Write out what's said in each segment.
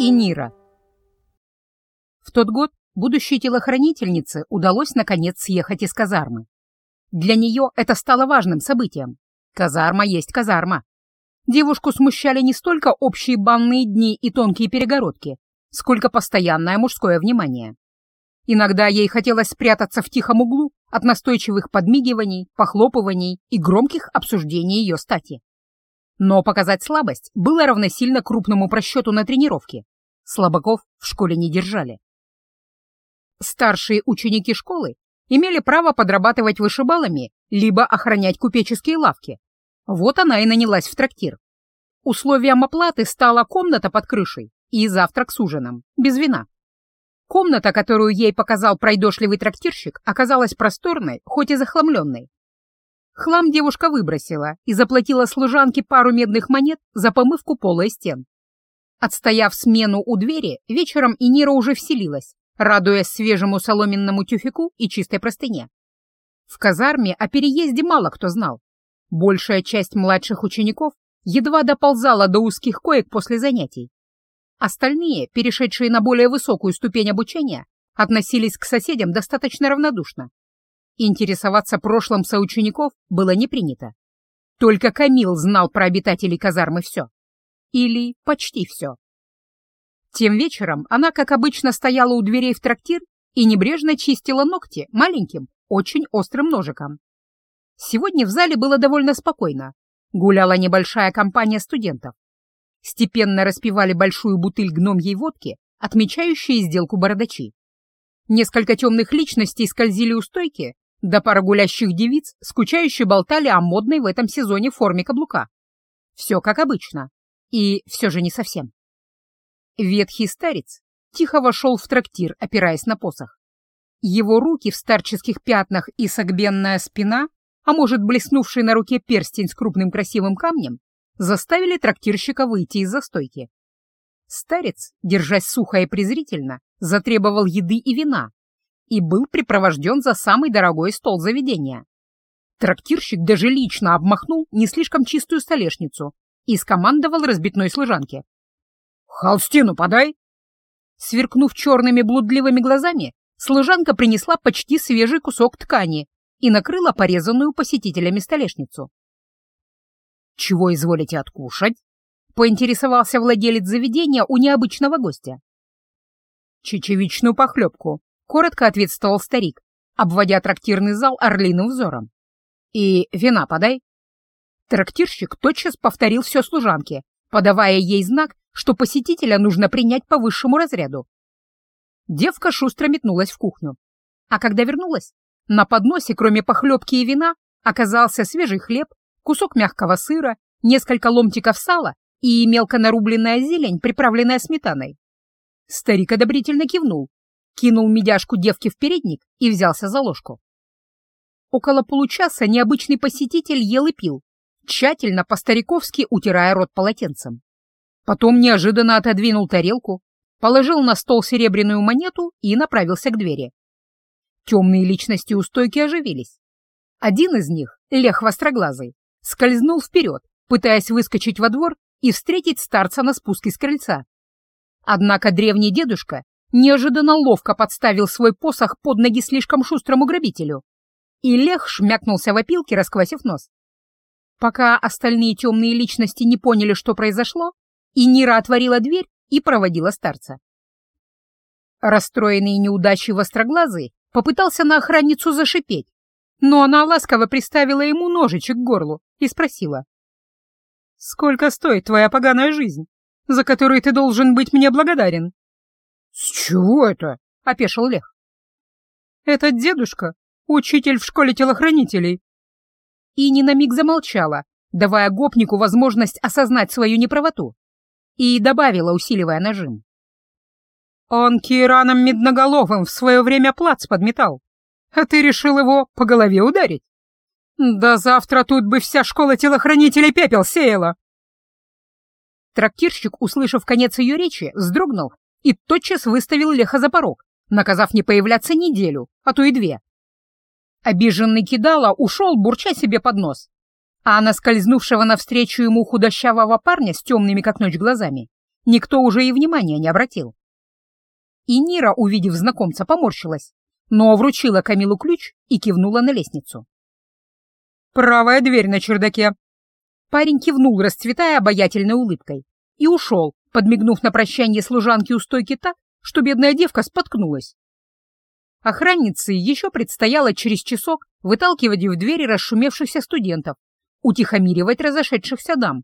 и Нира. В тот год будущей телохранительнице удалось наконец съехать из казармы. Для нее это стало важным событием. Казарма есть казарма. Девушку смущали не столько общие банные дни и тонкие перегородки, сколько постоянное мужское внимание. Иногда ей хотелось спрятаться в тихом углу от настойчивых подмигиваний, похлопываний и громких обсуждений ее стати. Но показать слабость было равносильно крупному просчету на тренировке. Слабаков в школе не держали. Старшие ученики школы имели право подрабатывать вышибалами либо охранять купеческие лавки. Вот она и нанялась в трактир. Условием оплаты стала комната под крышей и завтрак с ужином, без вина. Комната, которую ей показал пройдошливый трактирщик, оказалась просторной, хоть и захламленной. Хлам девушка выбросила и заплатила служанке пару медных монет за помывку пола и стен. Отстояв смену у двери, вечером Инира уже вселилась, радуясь свежему соломенному тюфику и чистой простыне. В казарме о переезде мало кто знал. Большая часть младших учеников едва доползала до узких коек после занятий. Остальные, перешедшие на более высокую ступень обучения, относились к соседям достаточно равнодушно. Интересоваться прошлым соучеников было не принято. Только Камил знал про обитателей казармы все. Или почти все. Тем вечером она, как обычно, стояла у дверей в трактир и небрежно чистила ногти маленьким, очень острым ножиком. Сегодня в зале было довольно спокойно. Гуляла небольшая компания студентов. Степенно распивали большую бутыль гномьей водки, отмечающие сделку бородачи. Несколько темных личностей скользили у стойки, да пара гулящих девиц скучающе болтали о модной в этом сезоне форме каблука. Все как обычно. И все же не совсем. Ветхий старец тихо вошел в трактир, опираясь на посох. Его руки в старческих пятнах и согбенная спина, а может, блеснувший на руке перстень с крупным красивым камнем, заставили трактирщика выйти из застойки. Старец, держась сухо и презрительно, затребовал еды и вина, и был припровожден за самый дорогой стол заведения. Трактирщик даже лично обмахнул не слишком чистую столешницу и скомандовал разбитной служанке. «Холстину подай!» Сверкнув черными блудливыми глазами, служанка принесла почти свежий кусок ткани и накрыла порезанную посетителями столешницу. «Чего изволите откушать?» — поинтересовался владелец заведения у необычного гостя. «Чечевичную похлебку», коротко ответствовал старик, обводя трактирный зал орлиным взором. «И вина подай». Трактирщик тотчас повторил все служанке, подавая ей знак, что посетителя нужно принять по высшему разряду. Девка шустро метнулась в кухню. А когда вернулась, на подносе, кроме похлебки и вина, оказался свежий хлеб, кусок мягкого сыра, несколько ломтиков сала и мелко нарубленная зелень, приправленная сметаной. Старик одобрительно кивнул, кинул медяшку девке в передник и взялся за ложку. Около получаса необычный посетитель ел и пил, тщательно по-стариковски утирая рот полотенцем. Потом неожиданно отодвинул тарелку, положил на стол серебряную монету и направился к двери. Темные личности у стойки оживились. Один из них, Лех Востроглазый, скользнул вперед, пытаясь выскочить во двор и встретить старца на спуске с крыльца. Однако древний дедушка неожиданно ловко подставил свой посох под ноги слишком шустрому грабителю, и Лех шмякнулся в опилке, расквасив нос. Пока остальные темные личности не поняли, что произошло, и Нира отворила дверь и проводила старца. Расстроенный неудачей востроглазый попытался на охранницу зашипеть, но она ласково приставила ему ножичек к горлу и спросила. «Сколько стоит твоя поганая жизнь, за которую ты должен быть мне благодарен?» «С чего это?» — опешил Лех. «Этот дедушка — учитель в школе телохранителей». И ни на миг замолчала, давая гопнику возможность осознать свою неправоту, и добавила, усиливая нажим. «Он Кираном Медноголовым в свое время плац подметал, а ты решил его по голове ударить? Да завтра тут бы вся школа телохранителей пепел сеяла!» Трактирщик, услышав конец ее речи, вздрогнул и тотчас выставил Леха за порог, наказав не появляться неделю, а то и две. Обиженный кидала ушел, бурча себе под нос, а на скользнувшего навстречу ему худощавого парня с темными как ночь глазами никто уже и внимания не обратил. И Нира, увидев знакомца, поморщилась, но вручила Камилу ключ и кивнула на лестницу. «Правая дверь на чердаке». Парень кивнул, расцветая обаятельной улыбкой, и ушел, подмигнув на прощание служанке у стойки так, что бедная девка споткнулась. Охраннице еще предстояло через часок выталкивать в двери расшумевшихся студентов, утихомиривать разошедшихся дам.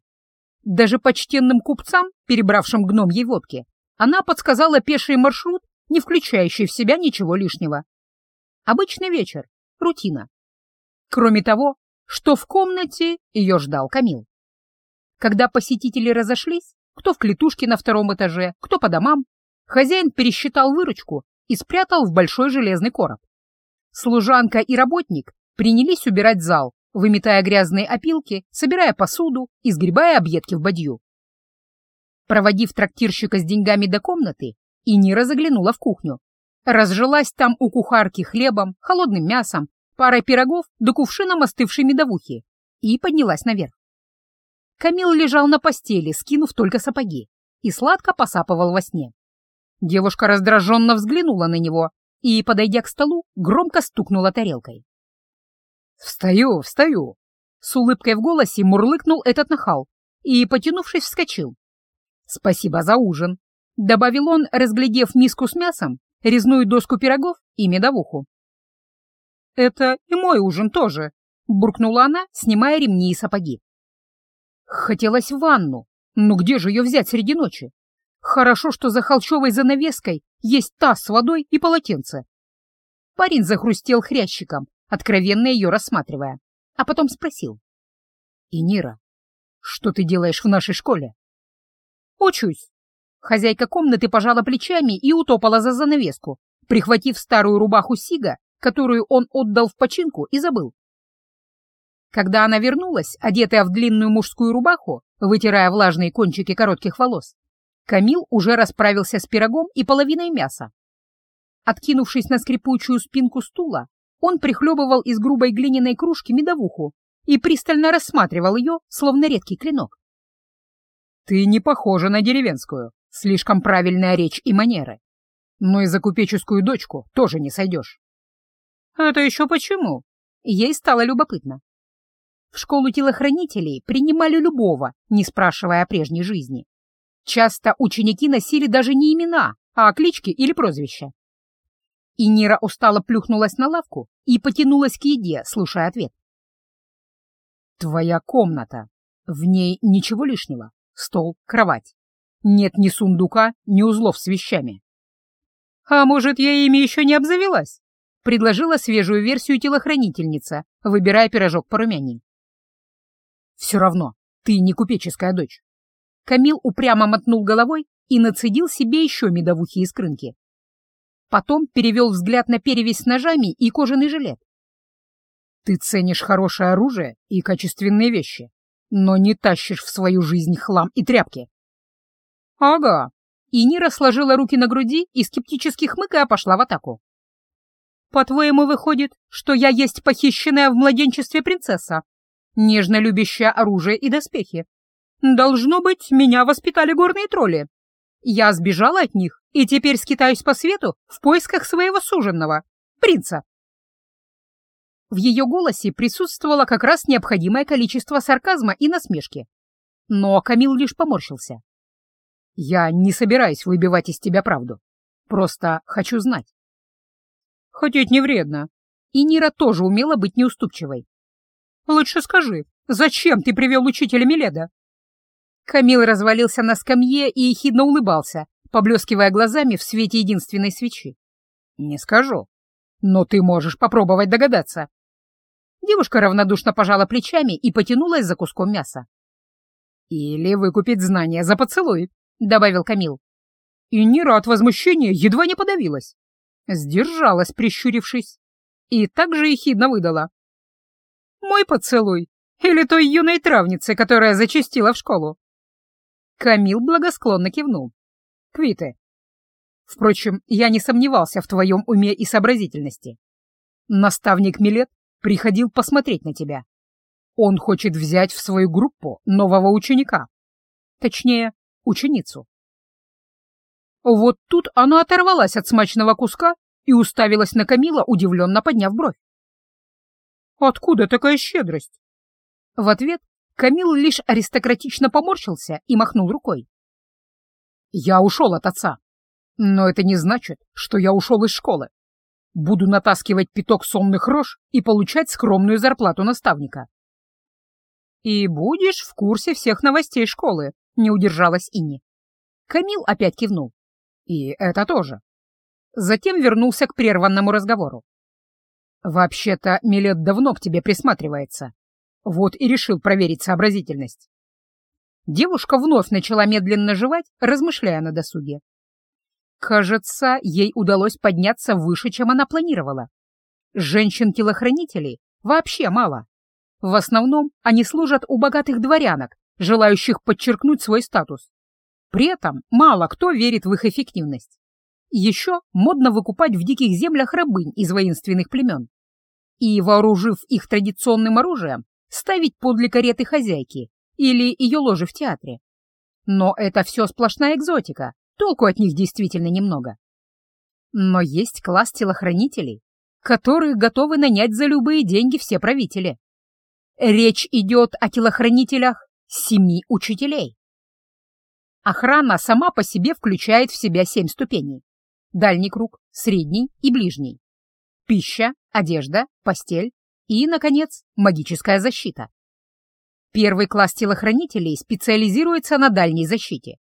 Даже почтенным купцам, перебравшим гномьей водки, она подсказала пеший маршрут, не включающий в себя ничего лишнего. Обычный вечер, рутина. Кроме того, что в комнате ее ждал Камил. Когда посетители разошлись, кто в клетушке на втором этаже, кто по домам, хозяин пересчитал выручку и спрятал в большой железный короб. Служанка и работник принялись убирать зал, выметая грязные опилки, собирая посуду и сгребая объедки в бадью. Проводив трактирщика с деньгами до комнаты, Инира заглянула в кухню. Разжилась там у кухарки хлебом, холодным мясом, парой пирогов да кувшином остывшей медовухи и поднялась наверх. Камил лежал на постели, скинув только сапоги, и сладко посапывал во сне. Девушка раздраженно взглянула на него и, подойдя к столу, громко стукнула тарелкой. «Встаю, встаю!» С улыбкой в голосе мурлыкнул этот нахал и, потянувшись, вскочил. «Спасибо за ужин», — добавил он, разглядев миску с мясом, резную доску пирогов и медовуху. «Это и мой ужин тоже», — буркнула она, снимая ремни и сапоги. Хотелось в ванну, но где же ее взять среди ночи? Хорошо, что за холчевой занавеской есть таз с водой и полотенце. Парень захрустел хрящиком, откровенно ее рассматривая, а потом спросил. «Инира, что ты делаешь в нашей школе?» «Учусь». Хозяйка комнаты пожала плечами и утопала за занавеску, прихватив старую рубаху Сига, которую он отдал в починку и забыл. Когда она вернулась, одетая в длинную мужскую рубаху, вытирая влажные кончики коротких волос, Камил уже расправился с пирогом и половиной мяса. Откинувшись на скрипучую спинку стула, он прихлебывал из грубой глиняной кружки медовуху и пристально рассматривал ее, словно редкий клинок. «Ты не похожа на деревенскую, слишком правильная речь и манеры. Но и за купеческую дочку тоже не сойдешь». «Это еще почему?» Ей стало любопытно. В школу телохранителей принимали любого, не спрашивая о прежней жизни. Часто ученики носили даже не имена, а клички или прозвища. И Нира устало плюхнулась на лавку и потянулась к еде, слушая ответ. «Твоя комната. В ней ничего лишнего. Стол, кровать. Нет ни сундука, ни узлов с вещами». «А может, я ими еще не обзавелась?» — предложила свежую версию телохранительница, выбирая пирожок порумяней. «Все равно, ты не купеческая дочь. Камил упрямо мотнул головой и нацедил себе еще медовухи из крынки. Потом перевел взгляд на перевязь с ножами и кожаный жилет. «Ты ценишь хорошее оружие и качественные вещи, но не тащишь в свою жизнь хлам и тряпки». «Ага». И Нира сложила руки на груди и скептически хмыкая пошла в атаку. «По-твоему, выходит, что я есть похищенная в младенчестве принцесса, нежно любящая оружие и доспехи, Должно быть, меня воспитали горные тролли. Я сбежала от них и теперь скитаюсь по свету в поисках своего суженного, принца. В ее голосе присутствовало как раз необходимое количество сарказма и насмешки. Но Камил лишь поморщился. «Я не собираюсь выбивать из тебя правду. Просто хочу знать». «Хотеть не вредно». И Нира тоже умела быть неуступчивой. «Лучше скажи, зачем ты привел учителя Миледа?» Камил развалился на скамье и ехидно улыбался, поблескивая глазами в свете единственной свечи. «Не скажу, но ты можешь попробовать догадаться». Девушка равнодушно пожала плечами и потянулась за куском мяса. «Или выкупить знания за поцелуй», — добавил Камил. И Нира от возмущения едва не подавилась. Сдержалась, прищурившись, и также ехидно выдала. «Мой поцелуй или той юной травницы, которая зачастила в школу?» Камил благосклонно кивнул. «Квиты. Впрочем, я не сомневался в твоем уме и сообразительности. Наставник Милет приходил посмотреть на тебя. Он хочет взять в свою группу нового ученика. Точнее, ученицу. Вот тут она оторвалась от смачного куска и уставилась на Камила, удивленно подняв бровь. «Откуда такая щедрость?» В ответ Камил лишь аристократично поморщился и махнул рукой. «Я ушел от отца, но это не значит, что я ушел из школы. Буду натаскивать пяток сонных рож и получать скромную зарплату наставника». «И будешь в курсе всех новостей школы», — не удержалась Инни. Камил опять кивнул. И это тоже. Затем вернулся к прерванному разговору. «Вообще-то Милет давно к тебе присматривается. Вот и решил проверить сообразительность». Девушка вновь начала медленно жевать, размышляя на досуге. Кажется, ей удалось подняться выше, чем она планировала. Женщин-телохранителей вообще мало. В основном они служат у богатых дворянок, желающих подчеркнуть свой статус. При этом мало кто верит в их эффективность. Еще модно выкупать в диких землях рабынь из воинственных племен. И, вооружив их традиционным оружием, ставить подле кареты хозяйки или ее ложи в театре. Но это все сплошная экзотика, толку от них действительно немного. Но есть класс телохранителей, которых готовы нанять за любые деньги все правители. Речь идет о телохранителях семи учителей. Охрана сама по себе включает в себя семь ступеней. Дальний круг, средний и ближний. Пища, одежда, постель и, наконец, магическая защита. Первый класс телохранителей специализируется на дальней защите.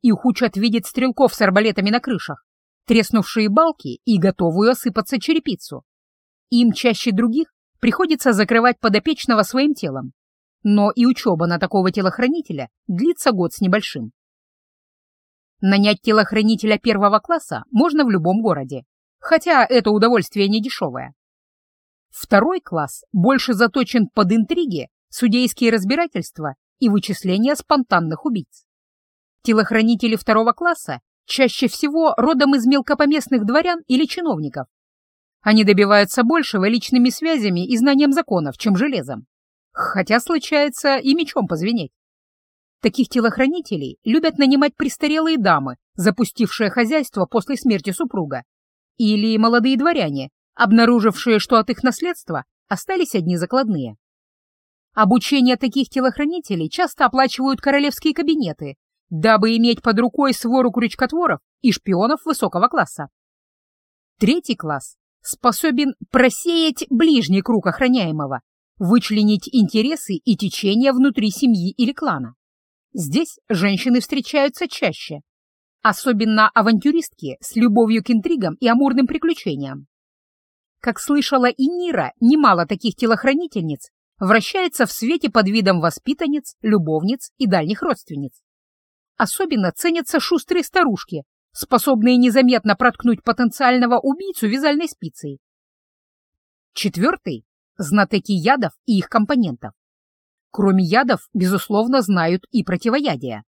Их учат видеть стрелков с арбалетами на крышах, треснувшие балки и готовую осыпаться черепицу. Им чаще других приходится закрывать подопечного своим телом. Но и учеба на такого телохранителя длится год с небольшим. Нанять телохранителя первого класса можно в любом городе, хотя это удовольствие не дешевое. Второй класс больше заточен под интриги, судейские разбирательства и вычисления спонтанных убийц. Телохранители второго класса чаще всего родом из мелкопоместных дворян или чиновников. Они добиваются большего личными связями и знанием законов, чем железом. Хотя случается и мечом позвенеть. Таких телохранителей любят нанимать престарелые дамы, запустившие хозяйство после смерти супруга, или молодые дворяне, обнаружившие, что от их наследства остались одни закладные. Обучение таких телохранителей часто оплачивают королевские кабинеты, дабы иметь под рукой свору крючкотворов и шпионов высокого класса. Третий класс способен просеять ближний круг охраняемого, вычленить интересы и течения внутри семьи или клана. Здесь женщины встречаются чаще, особенно авантюристки с любовью к интригам и амурным приключениям. Как слышала и Нира, немало таких телохранительниц вращается в свете под видом воспитанниц, любовниц и дальних родственниц. Особенно ценятся шустрые старушки, способные незаметно проткнуть потенциального убийцу вязальной спицей. Четвертый — знатоки ядов и их компонентов. Кроме ядов, безусловно, знают и противоядия.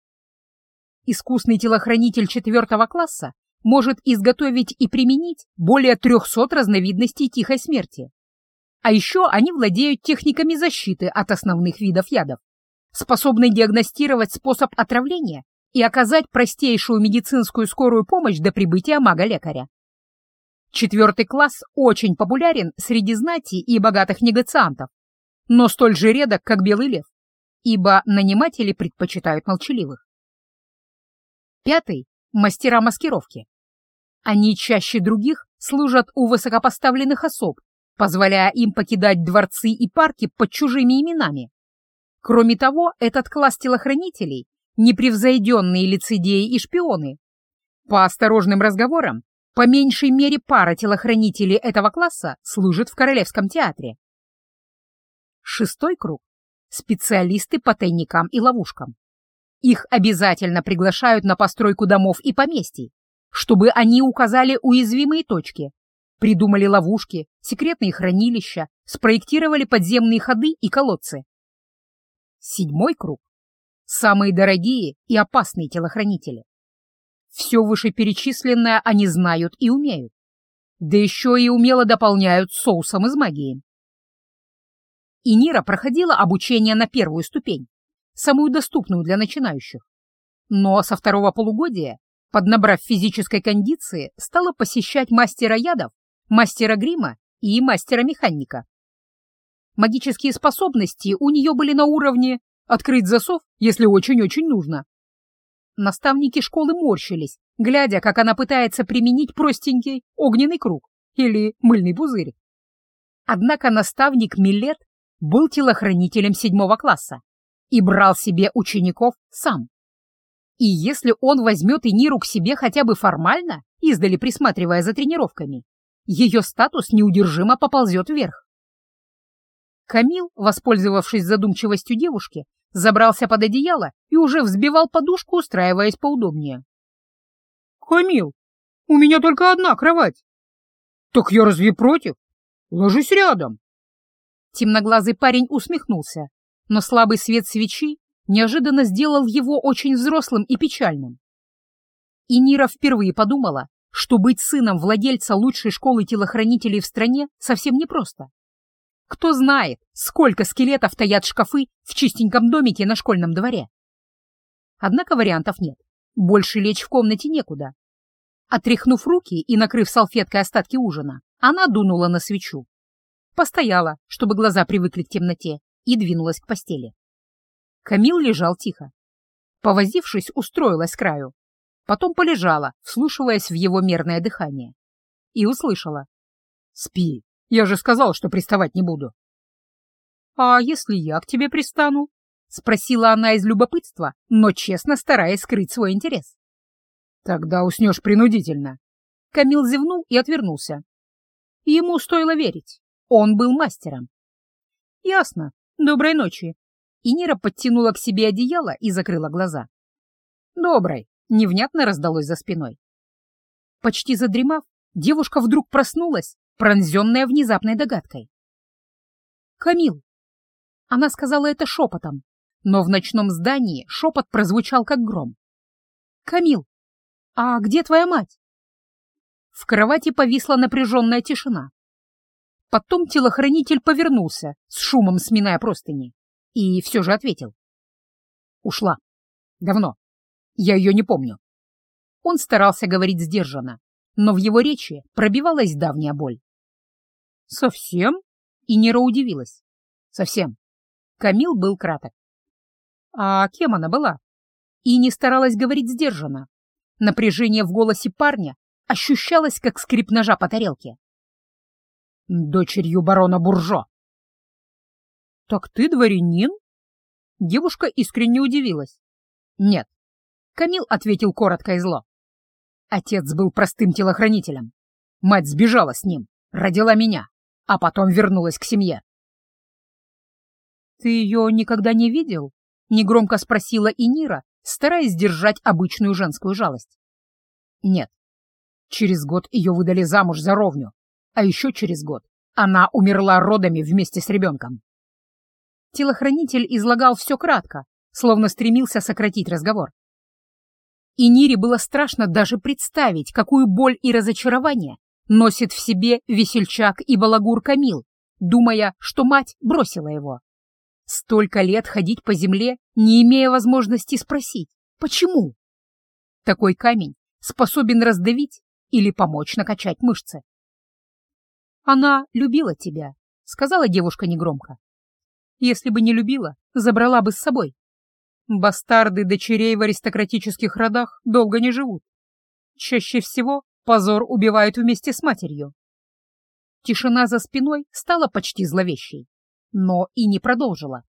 Искусный телохранитель четвертого класса может изготовить и применить более 300 разновидностей тихой смерти. А еще они владеют техниками защиты от основных видов ядов, способны диагностировать способ отравления и оказать простейшую медицинскую скорую помощь до прибытия мага-лекаря. Четвертый класс очень популярен среди знати и богатых негациантов, но столь же редок, как белый лев, ибо наниматели предпочитают молчаливых. Пятый — мастера маскировки. Они чаще других служат у высокопоставленных особ, позволяя им покидать дворцы и парки под чужими именами. Кроме того, этот класс телохранителей — непревзойденные лицедеи и шпионы. По осторожным разговорам, по меньшей мере пара телохранителей этого класса служит в Королевском театре. Шестой круг — специалисты по тайникам и ловушкам. Их обязательно приглашают на постройку домов и поместий, чтобы они указали уязвимые точки, придумали ловушки, секретные хранилища, спроектировали подземные ходы и колодцы. Седьмой круг — самые дорогие и опасные телохранители. Все вышеперечисленное они знают и умеют, да еще и умело дополняют соусом из магии и Нира проходила обучение на первую ступень, самую доступную для начинающих. Но со второго полугодия поднабрав физической кондиции, стала посещать мастера ядов, мастера грима и мастера-механика. Магические способности у нее были на уровне открыть засов, если очень-очень нужно. Наставники школы морщились, глядя, как она пытается применить простенький огненный круг или мыльный пузырь. Однако наставник Милет был телохранителем седьмого класса и брал себе учеников сам. И если он возьмет Эниру к себе хотя бы формально, издали присматривая за тренировками, ее статус неудержимо поползет вверх. Камил, воспользовавшись задумчивостью девушки, забрался под одеяло и уже взбивал подушку, устраиваясь поудобнее. «Камил, у меня только одна кровать». «Так я разве против? Ложись рядом». Темноглазый парень усмехнулся, но слабый свет свечи неожиданно сделал его очень взрослым и печальным. И Нира впервые подумала, что быть сыном владельца лучшей школы телохранителей в стране совсем непросто. Кто знает, сколько скелетов таят шкафы в чистеньком домике на школьном дворе. Однако вариантов нет. Больше лечь в комнате некуда. Отряхнув руки и накрыв салфеткой остатки ужина, она дунула на свечу. Постояла, чтобы глаза привыкли к темноте, и двинулась к постели. Камил лежал тихо. Повозившись, устроилась краю. Потом полежала, вслушиваясь в его мерное дыхание. И услышала. «Спи, я же сказал, что приставать не буду». «А если я к тебе пристану?» — спросила она из любопытства, но честно стараясь скрыть свой интерес. «Тогда уснешь принудительно». Камил зевнул и отвернулся. Ему стоило верить. Он был мастером. «Ясно. Доброй ночи». И Нира подтянула к себе одеяло и закрыла глаза. «Доброй», — невнятно раздалось за спиной. Почти задремав, девушка вдруг проснулась пронзенная внезапной догадкой. «Камил!» Она сказала это шепотом, но в ночном здании шепот прозвучал как гром. «Камил, а где твоя мать?» В кровати повисла напряженная тишина. Потом телохранитель повернулся, с шумом сминая простыни, и все же ответил. «Ушла. Давно. Я ее не помню». Он старался говорить сдержанно, но в его речи пробивалась давняя боль. «Совсем?» — и Нера удивилась. «Совсем». Камил был краток. «А кем она была?» И не старалась говорить сдержанно. Напряжение в голосе парня ощущалось, как скрип ножа по тарелке. «Дочерью барона Буржо». «Так ты дворянин?» Девушка искренне удивилась. «Нет». Камил ответил коротко и зло. Отец был простым телохранителем. Мать сбежала с ним, родила меня, а потом вернулась к семье. «Ты ее никогда не видел?» — негромко спросила Инира, стараясь сдержать обычную женскую жалость. «Нет. Через год ее выдали замуж за ровню, а еще через год она умерла родами вместе с ребенком». Телохранитель излагал все кратко, словно стремился сократить разговор. И Нире было страшно даже представить, какую боль и разочарование носит в себе весельчак и балагур Камил, думая, что мать бросила его. Столько лет ходить по земле, не имея возможности спросить, почему? Такой камень способен раздавить или помочь накачать мышцы. «Она любила тебя», — сказала девушка негромко. «Если бы не любила, забрала бы с собой. Бастарды дочерей в аристократических родах долго не живут. Чаще всего позор убивают вместе с матерью. Тишина за спиной стала почти зловещей, но и не продолжила.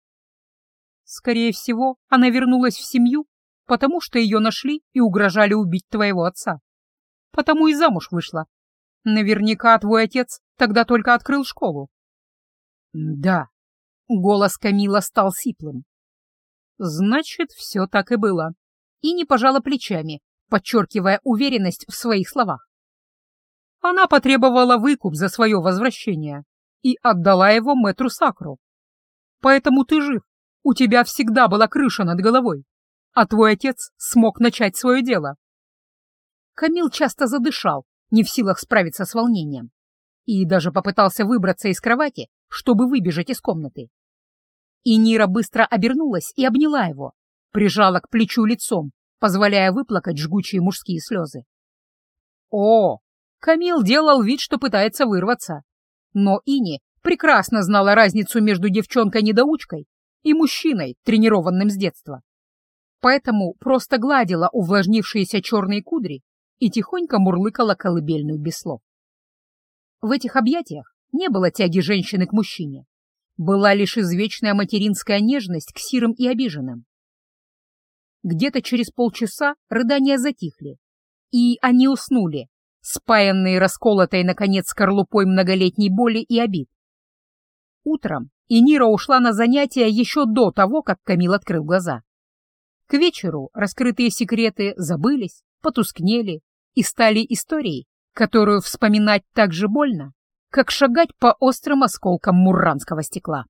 Скорее всего, она вернулась в семью, потому что ее нашли и угрожали убить твоего отца. Потому и замуж вышла. Наверняка твой отец тогда только открыл школу. Да, голос Камила стал сиплым. Значит, все так и было. И не пожала плечами, подчеркивая уверенность в своих словах. Она потребовала выкуп за свое возвращение и отдала его мэтру Сакру. Поэтому ты жив, у тебя всегда была крыша над головой, а твой отец смог начать свое дело. Камил часто задышал, не в силах справиться с волнением, и даже попытался выбраться из кровати, чтобы выбежать из комнаты. И Нира быстро обернулась и обняла его, прижала к плечу лицом, позволяя выплакать жгучие мужские слезы. О, Камил делал вид, что пытается вырваться. Но Ини прекрасно знала разницу между девчонкой-недоучкой и мужчиной, тренированным с детства. Поэтому просто гладила увлажнившиеся черные кудри и тихонько мурлыкала колыбельную без слов. В этих объятиях не было тяги женщины к мужчине. Была лишь извечная материнская нежность к сирым и обиженным. Где-то через полчаса рыдания затихли, и они уснули, спаянные расколотой, наконец, скорлупой многолетней боли и обид. Утром Инира ушла на занятия еще до того, как Камил открыл глаза. К вечеру раскрытые секреты забылись, потускнели и стали историей, которую вспоминать так же больно, как шагать по острым осколкам мурранского стекла.